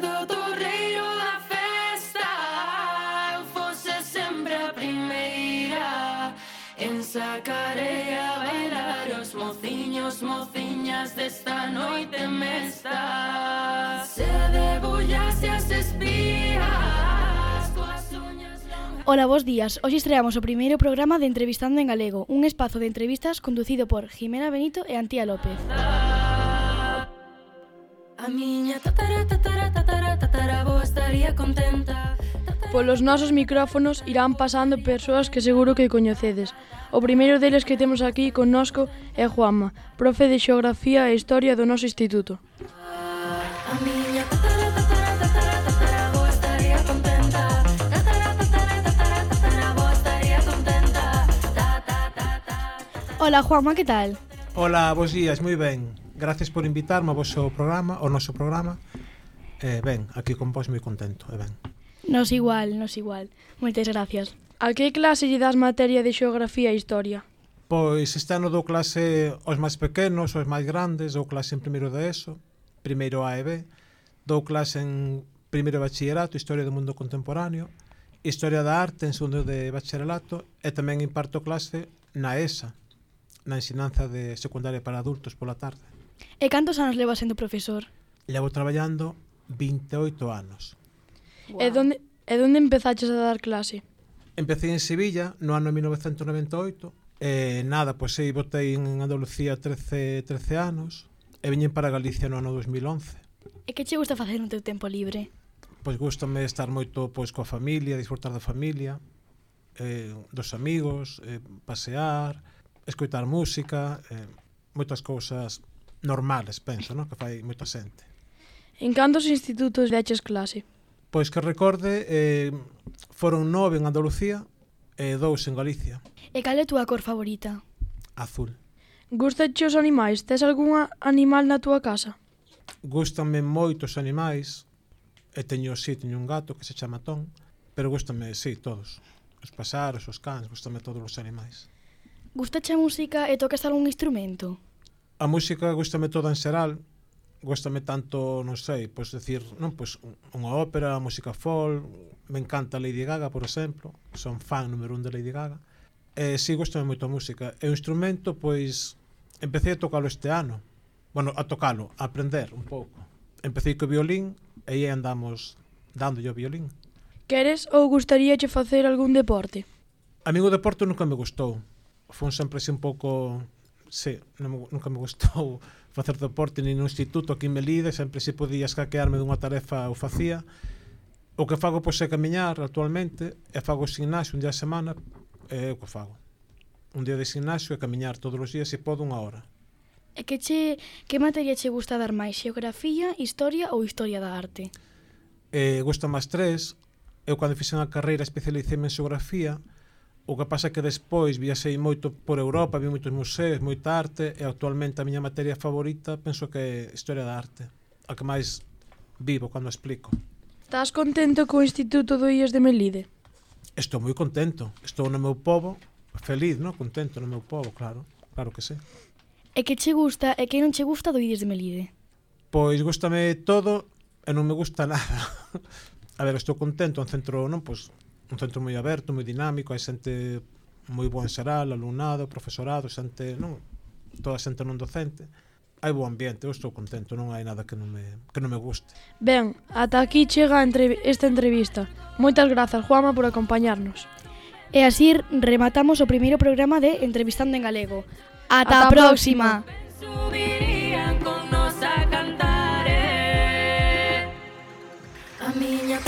do torreiro da festa Eu fose sempre a primeira En sacarei a bailar os mociños, mociñas desta noite mesta Se debullase as espías Tuas uñas Ola, bos días. Hoxe estreamos o primeiro programa de Entrevistando en Galego, un espazo de entrevistas conducido por Jimena Benito e Antía López. Ah. A miña tatara tatara tatara tatara estaría contenta Polos nosos micrófonos irán pasando persoas que seguro que coñecedes. O primeiro deles que temos aquí connosco é Juanma, profe de Xeografía e Historia do noso instituto. A miña tatara tatara tatara estaría contenta. Tatara tatara tatara estaría contenta. Hola Juanma, que tal? Hola, bos días, moi ben. Gracias por invitarme ao vosso programa, ao noso programa. Eh, ben, aquí con vos moi contento, e eh, ben. Nos igual, nos igual. Moitas gracias. A que clase lle das materia de xeografía e historia? Pois este ano dou clase aos máis pequenos, aos máis grandes, dou clase en primeiro de ESO, primeiro A e B, dou clase en primeiro de bachillerato, historia do mundo contemporáneo, historia da arte en segundo de bachillerato e tamén imparto clase na ESA, na ensinanza de secundaria para adultos pola tarde. E cantos anos leva sendo profesor? Levo traballando 28 anos. Wow. E donde e donde empezaches a dar clase? Empecé en Sevilla no ano 1998 e nada, pois pues, aí botei en Andalucía 13 13 anos e viñen para Galicia no ano 2011. E que che gusta facer no teu tempo libre? Pois gustame estar moito pois coa familia, disfrutar da familia, eh, dos amigos, eh, pasear, escoitar música, eh, moitas cousas normales, penso, no? que fai moita xente. En cantos institutos deches clase? Pois que recorde, eh, foron nove en Andalucía e dous en Galicia. E cal é a túa cor favorita? Azul. Gustache os animais? Tes algún animal na túa casa? Gústanme moitos animais e teño, si, teño un gato que se chama Tom, pero gústame, si, todos. Os pasaros, os cans, gústame todos os animais. Gustache a música e tocas algún instrumento? a música gustame toda en xeral, gustame tanto, non sei, pois decir, non, pois unha ópera, música folk, me encanta Lady Gaga, por exemplo, son fan número un de Lady Gaga. E si sí, gustame moito a música. E o instrumento, pois, empecé a tocalo este ano. Bueno, a tocalo, a aprender un pouco. Empecé co violín e aí andamos dando o violín. Queres ou gustaríache facer algún deporte? A mí o deporte nunca me gustou. Fun sempre así un pouco se, non, nunca me gustou facer deporte nin no instituto aquí en Melide, sempre se podía escaquearme dunha tarefa o facía. O que fago pois é camiñar actualmente, e fago gimnasio un día a semana, é o que fago. Un día de gimnasio e camiñar todos os días se podo unha hora. E que che, que materia che gusta dar máis? Xeografía, historia ou historia da arte? Eh, gusta máis tres. Eu cando fixen a carreira especialicei en xeografía, O que pasa é que despois viaxei moito por Europa, vi moitos museos, moita arte e actualmente a miña materia favorita penso que é Historia da Arte, a que máis vivo cando explico. Estás contento co Instituto do IES de Melide? Estou moi contento, estou no meu povo, feliz, no? contento no meu povo, claro, claro que sí. E que che gusta e que non che gusta do IES de Melide? Pois gustame todo e non me gusta nada. a ver, estou contento, un centro non, pois, un centro moi aberto, moi dinámico, hai xente moi boa en xeral, alumnado, profesorado, xente, non, toda xente non docente. Hai bo ambiente, eu estou contento, non hai nada que non me, que non me guste. Ben, ata aquí chega entre, esta entrevista. Moitas grazas, Juama, por acompañarnos. E así rematamos o primeiro programa de Entrevistando en Galego. Ata, ata a próxima. próxima. Eh. A miña